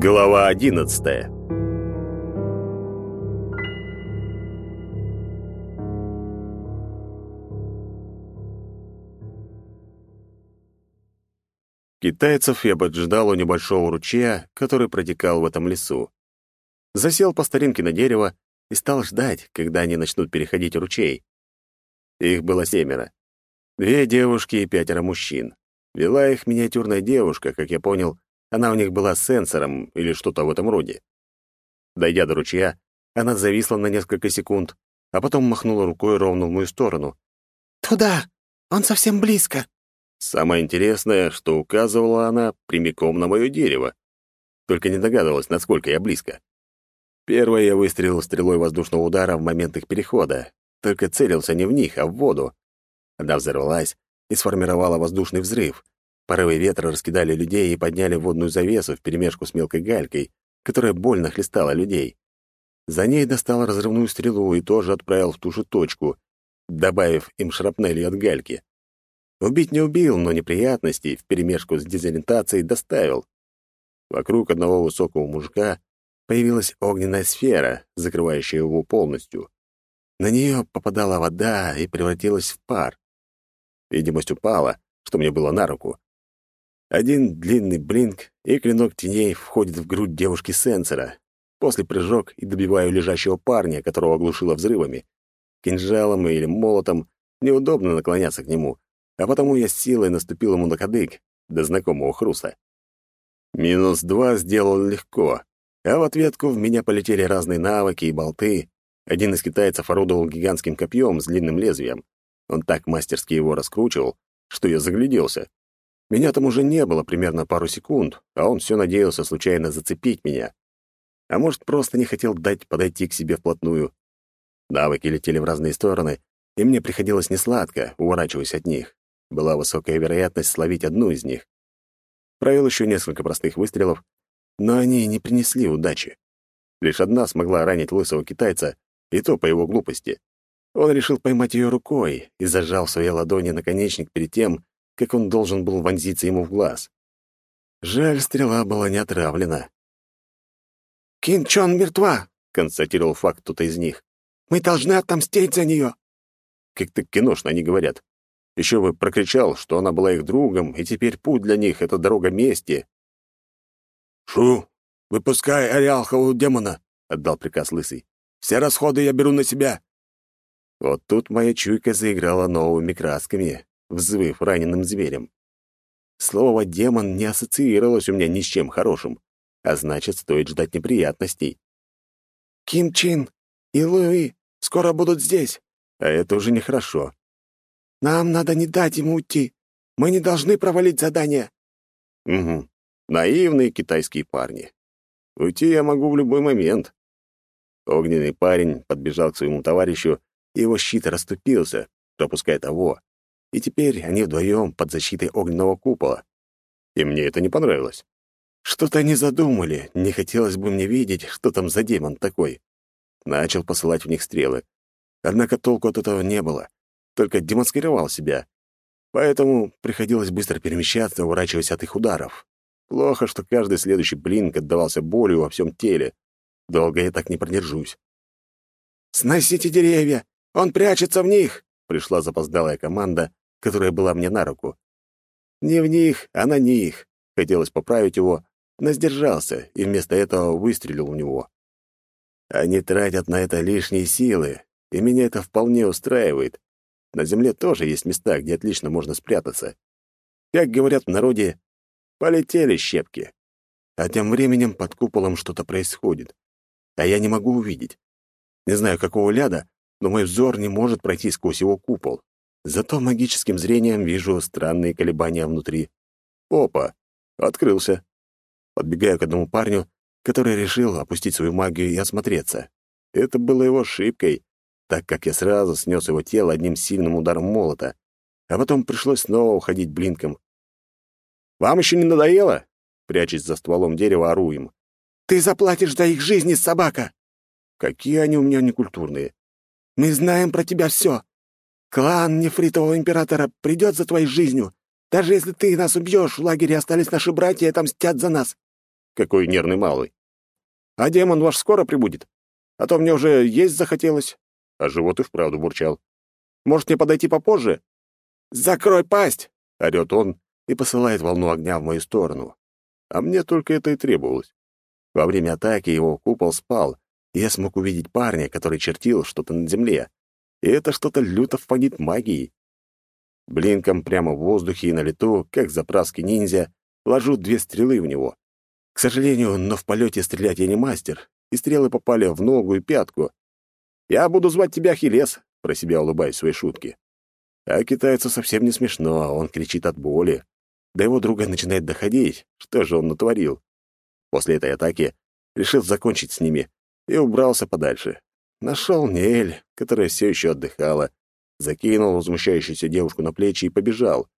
Глава одиннадцатая Китайцев я поджидал у небольшого ручья, который протекал в этом лесу. Засел по старинке на дерево и стал ждать, когда они начнут переходить ручей. Их было семеро. Две девушки и пятеро мужчин. Вела их миниатюрная девушка, как я понял, она у них была сенсором или что-то в этом роде. Дойдя до ручья, она зависла на несколько секунд, а потом махнула рукой ровно в мою сторону. «Туда! Он совсем близко!» Самое интересное, что указывала она прямиком на мое дерево. Только не догадывалась, насколько я близко. Первое я выстрелил стрелой воздушного удара в момент их перехода, только целился не в них, а в воду. Она взорвалась и сформировала воздушный взрыв. Порывы ветра раскидали людей и подняли водную завесу вперемешку с мелкой галькой, которая больно хлестала людей. За ней достал разрывную стрелу и тоже отправил в ту же точку, добавив им шрапнели от гальки. Убить не убил, но неприятностей вперемешку с дезориентацией доставил. Вокруг одного высокого мужика появилась огненная сфера, закрывающая его полностью. На нее попадала вода и превратилась в пар. Видимость упала, что мне было на руку. Один длинный блинк, и клинок теней входит в грудь девушки-сенсора. После прыжок и добиваю лежащего парня, которого оглушило взрывами. Кинжалом или молотом неудобно наклоняться к нему, а потому я с силой наступил ему на кадык до знакомого хруста. Минус два сделал легко, а в ответку в меня полетели разные навыки и болты. Один из китайцев орудовал гигантским копьем с длинным лезвием. Он так мастерски его раскручивал, что я загляделся. Меня там уже не было примерно пару секунд, а он все надеялся случайно зацепить меня. А может, просто не хотел дать подойти к себе вплотную. Навыки летели в разные стороны, и мне приходилось несладко, уворачиваясь от них была высокая вероятность словить одну из них. Провел еще несколько простых выстрелов, но они не принесли удачи. Лишь одна смогла ранить лысого китайца, и то по его глупости. Он решил поймать ее рукой и зажал в своей ладони наконечник перед тем, как он должен был вонзиться ему в глаз. Жаль, стрела была не отравлена. «Кин Чон мертва», — констатировал факт кто-то из них. «Мы должны отомстить за нее». Как-то киношно они говорят. Еще бы прокричал, что она была их другом, и теперь путь для них — это дорога мести. «Шу, выпускай Ариалхову демона!» — отдал приказ Лысый. «Все расходы я беру на себя!» Вот тут моя чуйка заиграла новыми красками, взвыв раненым зверем. Слово «демон» не ассоциировалось у меня ни с чем хорошим, а значит, стоит ждать неприятностей. «Ким Чин и Луи скоро будут здесь!» А это уже нехорошо. Нам надо не дать ему уйти. Мы не должны провалить задание». «Угу. Наивные китайские парни. Уйти я могу в любой момент». Огненный парень подбежал к своему товарищу, и его щит расступился, пропуская того. И теперь они вдвоем под защитой огненного купола. И мне это не понравилось. Что-то они задумали, не хотелось бы мне видеть, что там за демон такой. Начал посылать в них стрелы. Однако толку от этого не было только демаскировал себя. Поэтому приходилось быстро перемещаться, уворачиваясь от их ударов. Плохо, что каждый следующий блинк отдавался болью во всем теле. Долго я так не продержусь. «Сносите деревья! Он прячется в них!» Пришла запоздалая команда, которая была мне на руку. Не в них, а на них. Хотелось поправить его, но сдержался и вместо этого выстрелил в него. Они тратят на это лишние силы, и меня это вполне устраивает. На земле тоже есть места, где отлично можно спрятаться. Как говорят в народе, полетели щепки. А тем временем под куполом что-то происходит. А я не могу увидеть. Не знаю, какого ляда, но мой взор не может пройти сквозь его купол. Зато магическим зрением вижу странные колебания внутри. Опа! Открылся. Подбегаю к одному парню, который решил опустить свою магию и осмотреться. Это было его ошибкой, так как я сразу снес его тело одним сильным ударом молота, а потом пришлось снова уходить блинком. «Вам еще не надоело?» Прячась за стволом дерева, ору им. «Ты заплатишь за их жизни, собака!» «Какие они у меня некультурные!» «Мы знаем про тебя все. Клан нефритового императора придет за твоей жизнью. Даже если ты нас убьешь, в лагере остались наши братья и отомстят за нас». какой нервный малый. А демон ваш скоро прибудет? А то мне уже есть захотелось. А живот и вправду бурчал. Может, мне подойти попозже? «Закрой пасть!» — орёт он и посылает волну огня в мою сторону. А мне только это и требовалось. Во время атаки его купол спал, и я смог увидеть парня, который чертил что-то на земле. И это что-то люто фонит магией. Блинком прямо в воздухе и на лету, как заправский ниндзя, ложу две стрелы в него. К сожалению, но в полете стрелять я не мастер, и стрелы попали в ногу и пятку. «Я буду звать тебя Ахиллес», — про себя улыбаюсь своей шутке. А китайцу совсем не смешно, он кричит от боли. До его друга начинает доходить, что же он натворил. После этой атаки решил закончить с ними и убрался подальше. Нашел Неэль, которая все еще отдыхала, закинул возмущающуюся девушку на плечи и побежал.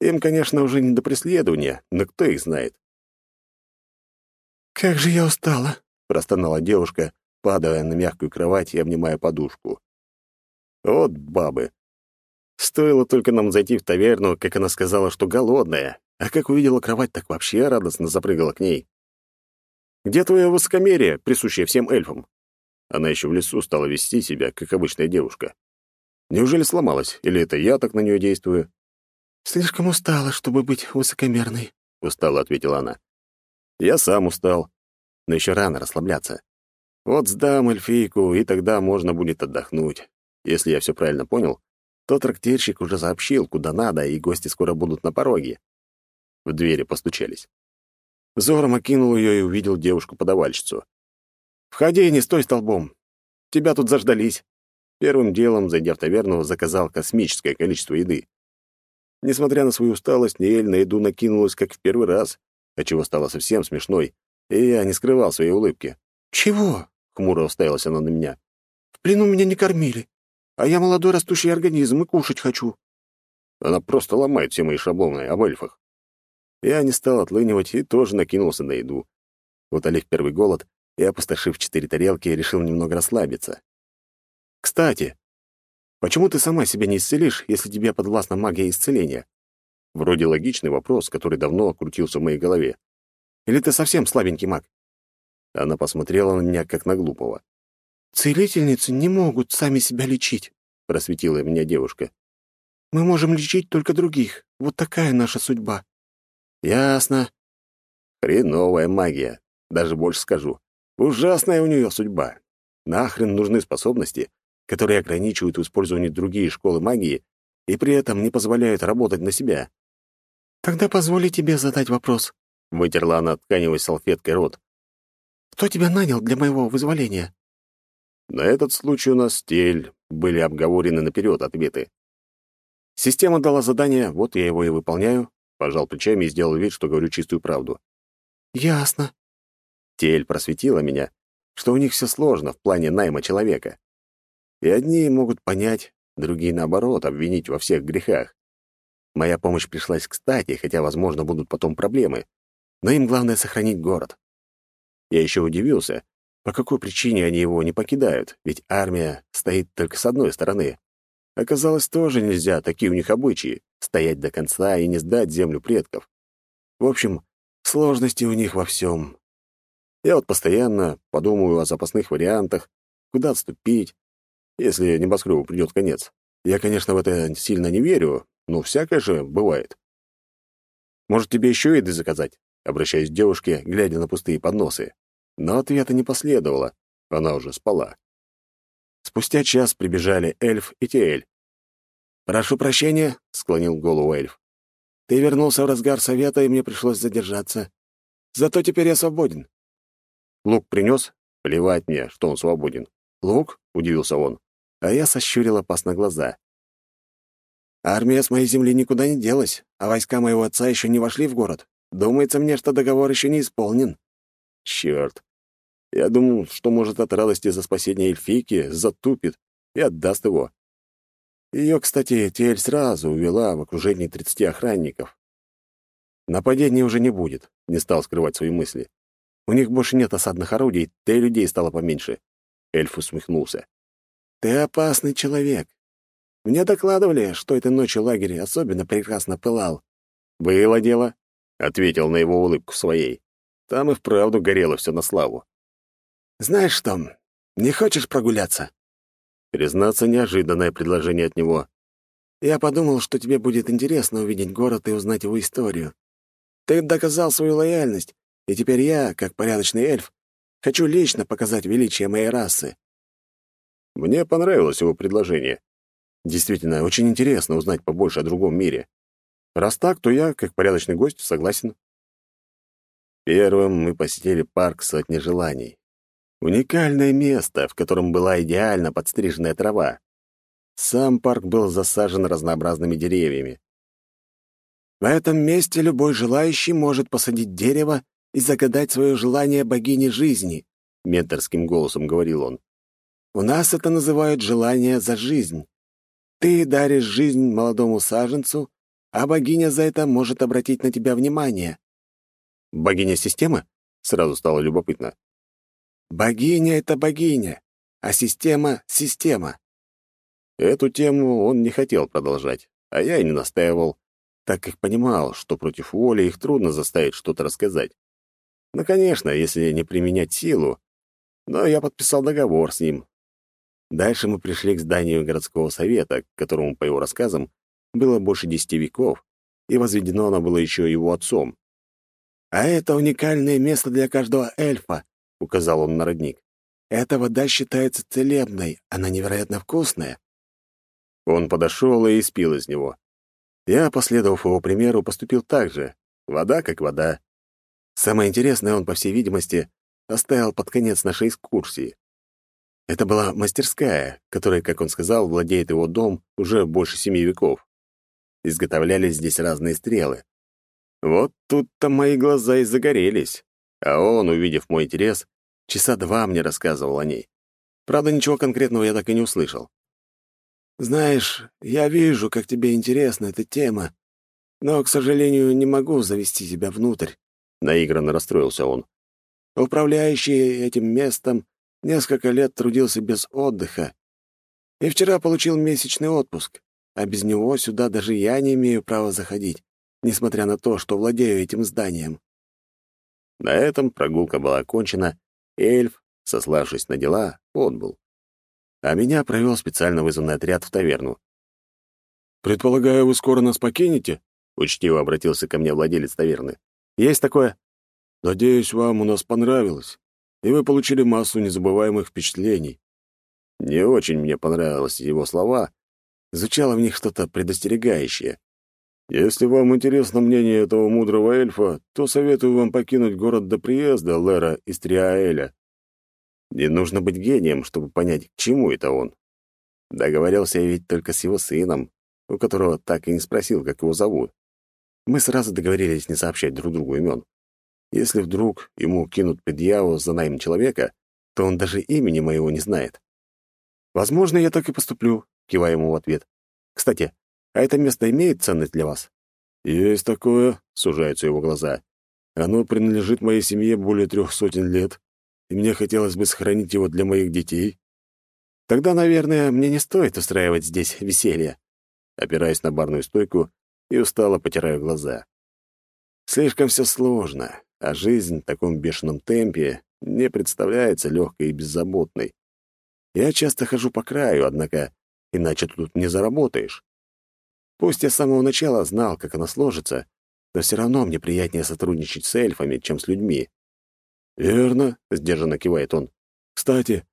Им, конечно, уже не до преследования, но кто их знает. «Как же я устала!» — простонала девушка, падая на мягкую кровать и обнимая подушку. Вот бабы. Стоило только нам зайти в таверну, как она сказала, что голодная, а как увидела кровать, так вообще радостно запрыгала к ней. «Где твое высокомерие, присущее всем эльфам?» Она еще в лесу стала вести себя, как обычная девушка. Неужели сломалась, или это я так на нее действую? «Слишком устала, чтобы быть высокомерной», — устало ответила она. «Я сам устал, но еще рано расслабляться. Вот сдам эльфийку, и тогда можно будет отдохнуть. Если я все правильно понял, то трактирщик уже сообщил, куда надо, и гости скоро будут на пороге. В двери постучались. Взором окинул ее и увидел девушку-подавальщицу. «Входи, не стой столбом. Тебя тут заждались». Первым делом, зайдя в таверну, заказал космическое количество еды. Несмотря на свою усталость, Ниэль на еду накинулась как в первый раз, отчего стало совсем смешной, и я не скрывал своей улыбки. «Чего?» — хмуро уставилась она на меня. «В плену меня не кормили. А я молодой растущий организм и кушать хочу. Она просто ломает все мои шаблоны об эльфах. Я не стал отлынивать и тоже накинулся на еду. Утолив первый голод и опустошив четыре тарелки, решил немного расслабиться. «Кстати, почему ты сама себя не исцелишь, если тебе подвластна магия исцеления?» Вроде логичный вопрос, который давно крутился в моей голове. «Или ты совсем слабенький маг?» Она посмотрела на меня, как на глупого. «Целительницы не могут сами себя лечить», — просветила меня девушка. «Мы можем лечить только других. Вот такая наша судьба». «Ясно. Хреновая магия. Даже больше скажу. Ужасная у нее судьба. Нахрен нужны способности, которые ограничивают в использовании другие школы магии и при этом не позволяют работать на себя». «Тогда позволи тебе задать вопрос», — вытерла она тканевой салфеткой рот. «Кто тебя нанял для моего вызволения?» На этот случай у нас стель, были обговорены наперед ответы. Система дала задание, вот я его и выполняю, пожал плечами и сделал вид, что говорю чистую правду. Ясно. Тель просветила меня, что у них все сложно в плане найма человека. И одни могут понять, другие, наоборот, обвинить во всех грехах. Моя помощь пришлась кстати, хотя, возможно, будут потом проблемы. Но им главное — сохранить город. Я еще удивился, по какой причине они его не покидают? Ведь армия стоит только с одной стороны. Оказалось, тоже нельзя, такие у них обычаи — стоять до конца и не сдать землю предков. В общем, сложности у них во всем. Я вот постоянно подумаю о запасных вариантах, куда отступить, если небоскребу придет конец. Я, конечно, в это сильно не верю, но всякое же бывает. Может, тебе еще еды заказать? Обращаюсь к девушке, глядя на пустые подносы. Но ответа не последовало, она уже спала. Спустя час прибежали эльф и Тиэль. «Прошу прощения», — склонил голову эльф. «Ты вернулся в разгар совета, и мне пришлось задержаться. Зато теперь я свободен». «Лук принес?» «Плевать мне, что он свободен». «Лук?» — удивился он. А я сощурил опасно глаза. «Армия с моей земли никуда не делась, а войска моего отца еще не вошли в город. Думается мне, что договор еще не исполнен». «Черт! Я думал, что, может, от радости за спасение эльфийки затупит и отдаст его. Ее, кстати, Тель сразу увела в окружении тридцати охранников. Нападения уже не будет, не стал скрывать свои мысли. У них больше нет осадных орудий, да и людей стало поменьше. Эльф усмехнулся. «Ты опасный человек. Мне докладывали, что этой ночью лагерь особенно прекрасно пылал». «Было дело», — ответил на его улыбку своей. Там и вправду горело все на славу. «Знаешь что, не хочешь прогуляться?» Признаться, неожиданное предложение от него. «Я подумал, что тебе будет интересно увидеть город и узнать его историю. Ты доказал свою лояльность, и теперь я, как порядочный эльф, хочу лично показать величие моей расы». Мне понравилось его предложение. Действительно, очень интересно узнать побольше о другом мире. Раз так, то я, как порядочный гость, согласен. Первым мы посетили парк «Сотни желаний». Уникальное место, в котором была идеально подстриженная трава. Сам парк был засажен разнообразными деревьями. В этом месте любой желающий может посадить дерево и загадать свое желание богине жизни, — менторским голосом говорил он. «У нас это называют желание за жизнь. Ты даришь жизнь молодому саженцу, а богиня за это может обратить на тебя внимание». «Богиня системы?» — сразу стало любопытно. «Богиня — это богиня, а система — система». Эту тему он не хотел продолжать, а я и не настаивал, так как понимал, что против воли их трудно заставить что-то рассказать. Ну, конечно, если не применять силу, но я подписал договор с ним. Дальше мы пришли к зданию городского совета, которому, по его рассказам, было больше десяти веков, и возведено оно было еще его отцом. «А это уникальное место для каждого эльфа», — указал он на родник. «Эта вода считается целебной, она невероятно вкусная». Он подошел и испил из него. Я, последовав его примеру, поступил так же. Вода как вода. Самое интересное он, по всей видимости, оставил под конец нашей экскурсии. Это была мастерская, которой, как он сказал, владеет его дом уже больше семи веков. Изготовлялись здесь разные стрелы. Вот тут-то мои глаза и загорелись. А он, увидев мой интерес, часа два мне рассказывал о ней. Правда, ничего конкретного я так и не услышал. «Знаешь, я вижу, как тебе интересна эта тема, но, к сожалению, не могу завести тебя внутрь», — наигранно расстроился он. «Управляющий этим местом несколько лет трудился без отдыха, и вчера получил месячный отпуск, а без него сюда даже я не имею права заходить, несмотря на то, что владею этим зданием». На этом прогулка была окончена, и эльф, сославшись на дела, отбыл а меня провел специально вызванный отряд в таверну. «Предполагаю, вы скоро нас покинете?» — учтиво обратился ко мне владелец таверны. «Есть такое?» «Надеюсь, вам у нас понравилось, и вы получили массу незабываемых впечатлений». Не очень мне понравились его слова, звучало в них что-то предостерегающее. «Если вам интересно мнение этого мудрого эльфа, то советую вам покинуть город до приезда Лера из Триаэля. Не нужно быть гением, чтобы понять, к чему это он. Договорился я ведь только с его сыном, у которого так и не спросил, как его зовут. Мы сразу договорились не сообщать друг другу имен. Если вдруг ему кинут предъяву за найм человека, то он даже имени моего не знает. «Возможно, я так и поступлю», — киваю ему в ответ. «Кстати, а это место имеет ценность для вас?» «Есть такое», — сужаются его глаза. «Оно принадлежит моей семье более трех сотен лет и мне хотелось бы сохранить его для моих детей, тогда, наверное, мне не стоит устраивать здесь веселье. Опираясь на барную стойку и устало потираю глаза. Слишком все сложно, а жизнь в таком бешеном темпе не представляется легкой и беззаботной. Я часто хожу по краю, однако иначе тут не заработаешь. Пусть я с самого начала знал, как она сложится, но все равно мне приятнее сотрудничать с эльфами, чем с людьми. «Верно», — сдержанно кивает он. «Кстати,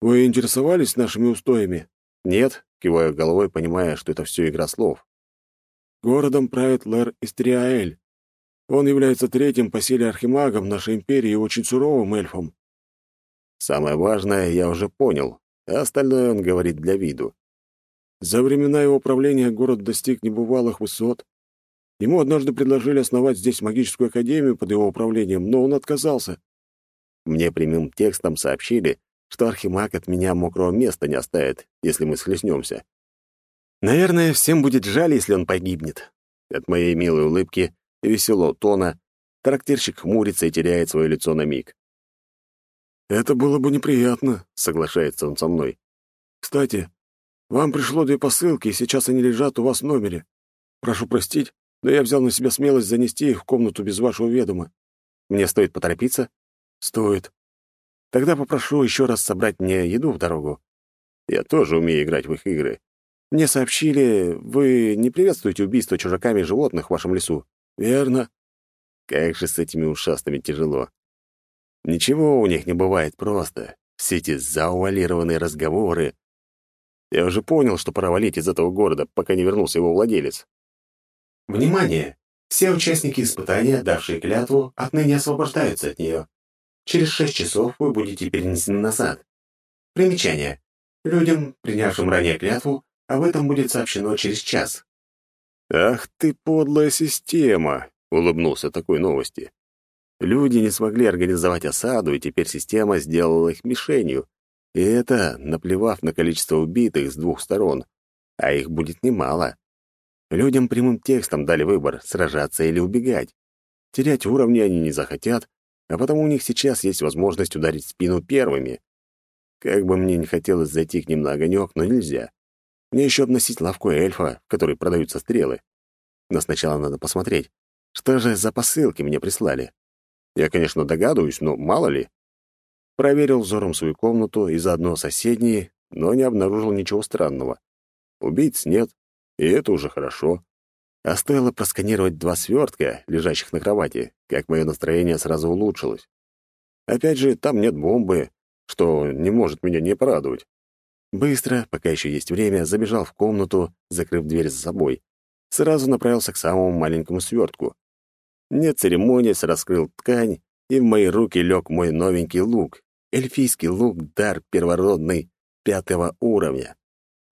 вы интересовались нашими устоями?» «Нет», — киваю головой, понимая, что это все игра слов. «Городом правит Лэр Истриаэль. Он является третьим по силе архимагом нашей империи и очень суровым эльфом». Самое важное я уже понял, а остальное он говорит для виду. За времена его правления город достиг небывалых высот. Ему однажды предложили основать здесь магическую академию под его управлением, но он отказался. Мне прямым текстом сообщили, что архимаг от меня мокрого места не оставит, если мы схлестнемся. Наверное, всем будет жаль, если он погибнет. От моей милой улыбки и веселого тона трактирщик хмурится и теряет свое лицо на миг. «Это было бы неприятно», — соглашается он со мной. «Кстати, вам пришло две посылки, и сейчас они лежат у вас в номере. Прошу простить, но я взял на себя смелость занести их в комнату без вашего ведома. мне стоит поторопиться? Стоит. Тогда попрошу еще раз собрать мне еду в дорогу. Я тоже умею играть в их игры. Мне сообщили, вы не приветствуете убийство чужаками животных в вашем лесу. Верно. Как же с этими ушастыми тяжело. Ничего у них не бывает просто. Все эти заувалированные разговоры. Я уже понял, что пора валить из этого города, пока не вернулся его владелец. Внимание! Все участники испытания, давшие клятву, отныне освобождаются от нее. Через шесть часов вы будете перенесены назад. Примечание. Людям, принявшим ранее клятву, об этом будет сообщено через час. «Ах ты, подлая система!» — улыбнулся такой новости. Люди не смогли организовать осаду, и теперь система сделала их мишенью. И это, наплевав на количество убитых с двух сторон. А их будет немало. Людям прямым текстом дали выбор — сражаться или убегать. Терять уровни они не захотят, а потому у них сейчас есть возможность ударить спину первыми. Как бы мне не хотелось зайти к ним на огонек, но нельзя. Мне еще обносить лавку эльфа, в которой продаются стрелы. Но сначала надо посмотреть, что же за посылки мне прислали. Я, конечно, догадываюсь, но мало ли. Проверил взором свою комнату и заодно соседние, но не обнаружил ничего странного. Убийц нет, и это уже хорошо. А стоило просканировать два свертка, лежащих на кровати, как мое настроение сразу улучшилось. Опять же, там нет бомбы, что не может меня не порадовать. Быстро, пока еще есть время, забежал в комнату, закрыв дверь за собой. Сразу направился к самому маленькому свертку. Не церемонясь, раскрыл ткань, и в мои руки лег мой новенький лук. Эльфийский лук, дар первородный, пятого уровня.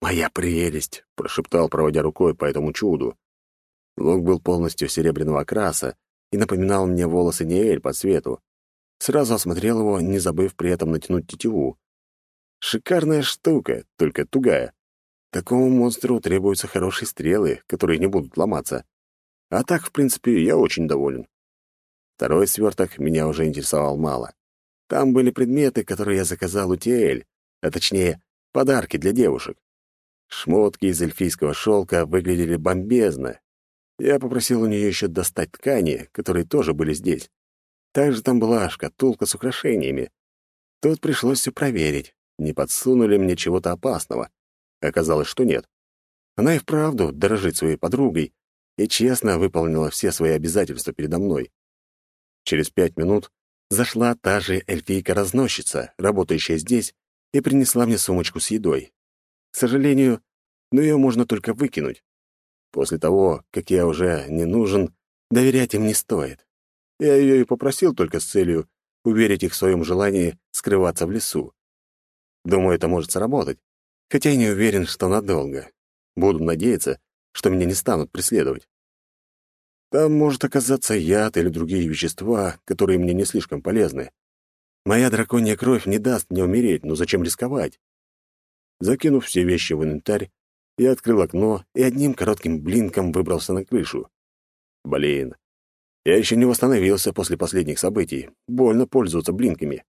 «Моя прелесть!» — прошептал, проводя рукой по этому чуду. Лук был полностью серебряного окраса и напоминал мне волосы Неэль по цвету. Сразу осмотрел его, не забыв при этом натянуть тетиву. Шикарная штука, только тугая. Такому монстру требуются хорошие стрелы, которые не будут ломаться. А так, в принципе, я очень доволен. Второй сверток меня уже интересовал мало. Там были предметы, которые я заказал у Тиэль, а точнее, подарки для девушек. Шмотки из эльфийского шелка выглядели бомбезно. Я попросил у нее еще достать ткани, которые тоже были здесь. Также там была шкатулка с украшениями. Тут пришлось все проверить, не подсунули мне чего-то опасного. Оказалось, что нет. Она и вправду дорожит своей подругой и честно выполнила все свои обязательства передо мной. Через пять минут зашла та же эльфийка-разносчица, работающая здесь, и принесла мне сумочку с едой. К сожалению, но ее можно только выкинуть. После того, как я уже не нужен, доверять им не стоит. Я ее и попросил только с целью уверить их в своем желании скрываться в лесу. Думаю, это может сработать, хотя и не уверен, что надолго. Буду надеяться, что меня не станут преследовать. Там может оказаться яд или другие вещества, которые мне не слишком полезны. Моя драконья кровь не даст мне умереть, но зачем рисковать? Закинув все вещи в инвентарь, я открыл окно и одним коротким блинком выбрался на крышу. Блин, я еще не восстановился после последних событий. Больно пользоваться блинками.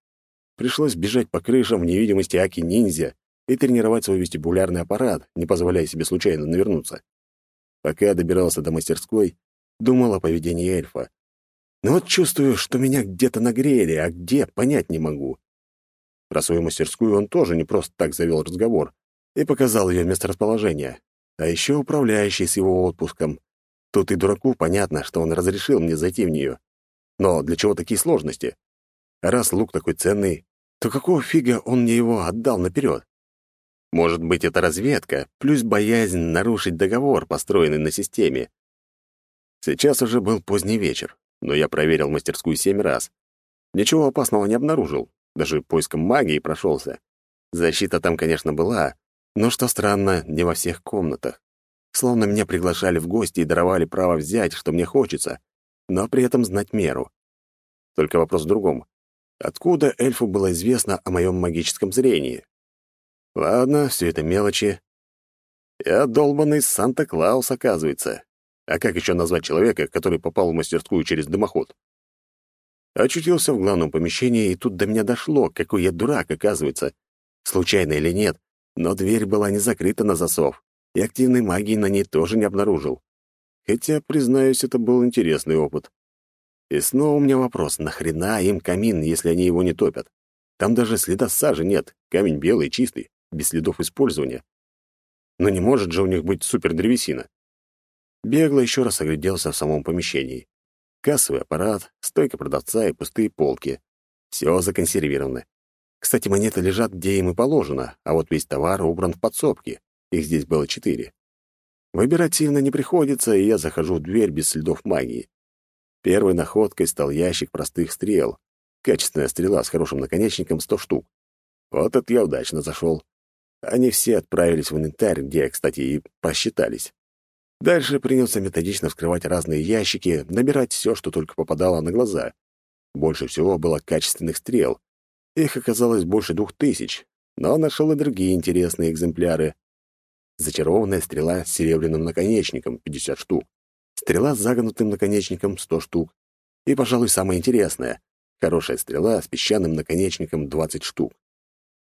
Пришлось бежать по крышам в невидимости Аки-ниндзя и тренировать свой вестибулярный аппарат, не позволяя себе случайно навернуться. Пока я добирался до мастерской, думал о поведении эльфа. Но вот чувствую, что меня где-то нагрели, а где — понять не могу. Про свою мастерскую он тоже не просто так завел разговор и показал ее месторасположение. А еще управляющий с его отпуском. Тут и дураку понятно, что он разрешил мне зайти в нее. Но для чего такие сложности? раз лук такой ценный, то какого фига он мне его отдал наперед? Может быть, это разведка, плюс боязнь нарушить договор, построенный на системе. Сейчас уже был поздний вечер, но я проверил мастерскую семь раз. Ничего опасного не обнаружил, даже поиском магии прошелся. Защита там, конечно, была, но, что странно, не во всех комнатах. Словно меня приглашали в гости и даровали право взять, что мне хочется, но при этом знать меру. Только вопрос в другом. Откуда эльфу было известно о моем магическом зрении? Ладно, все это мелочи. Я долбанный Санта-Клаус, оказывается. А как еще назвать человека, который попал в мастерскую через дымоход? Очутился в главном помещении, и тут до меня дошло, какой я дурак, оказывается. Случайно или нет, но дверь была не закрыта на засов, и активной магии на ней тоже не обнаружил. Хотя, признаюсь, это был интересный опыт. И снова у меня вопрос, нахрена им камин, если они его не топят? Там даже следа сажи нет, камень белый, чистый, без следов использования. Но не может же у них быть супердревесина. Бегло еще раз огляделся в самом помещении. Кассовый аппарат, стойка продавца и пустые полки. Все законсервировано. Кстати, монеты лежат, где им и положено, а вот весь товар убран в подсобки. Их здесь было четыре. Выбирать сильно не приходится, и я захожу в дверь без следов магии. Первой находкой стал ящик простых стрел. Качественная стрела с хорошим наконечником — сто штук. Вот это я удачно зашел. Они все отправились в инвентарь, где, кстати, и посчитались. Дальше принялся методично вскрывать разные ящики, набирать все, что только попадало на глаза. Больше всего было качественных стрел. Их оказалось больше двух тысяч, но нашел и другие интересные экземпляры. Зачарованная стрела с серебряным наконечником — 50 штук. Стрела с загнутым наконечником — 100 штук. И, пожалуй, самое интересное — хорошая стрела с песчаным наконечником — 20 штук.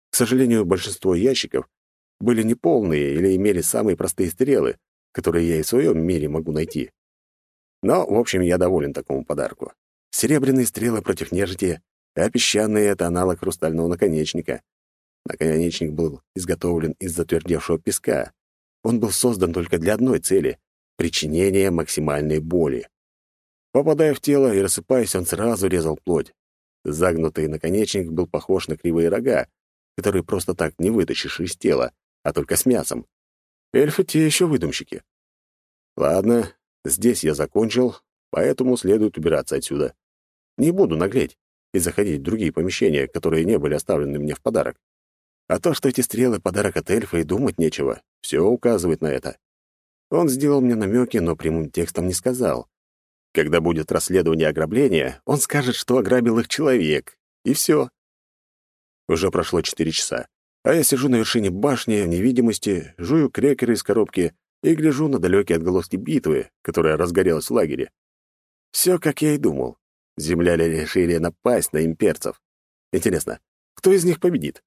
К сожалению, большинство ящиков были неполные или имели самые простые стрелы, которые я и в своем мире могу найти. Но, в общем, я доволен такому подарку. Серебряные стрелы против нежити, а песчаные — это аналог хрустального наконечника. Наконечник был изготовлен из затвердевшего песка. Он был создан только для одной цели — причинения максимальной боли. Попадая в тело и рассыпаясь, он сразу резал плоть. Загнутый наконечник был похож на кривые рога, которые просто так не вытащишь из тела, а только с мясом. Эльфы те еще выдумщики. Ладно, здесь я закончил, поэтому следует убираться отсюда. Не буду наглеть и заходить в другие помещения, которые не были оставлены мне в подарок. А то, что эти стрелы — подарок от эльфа, и думать нечего, все указывает на это. Он сделал мне намеки, но прямым текстом не сказал. Когда будет расследование ограбления, он скажет, что ограбил их человек, и все. Уже прошло четыре часа. А я сижу на вершине башни в невидимости, жую крекеры из коробки и гляжу на далекие отголоски битвы, которая разгорелась в лагере. Все, как я и думал. Земляне решили напасть на имперцев. Интересно, кто из них победит?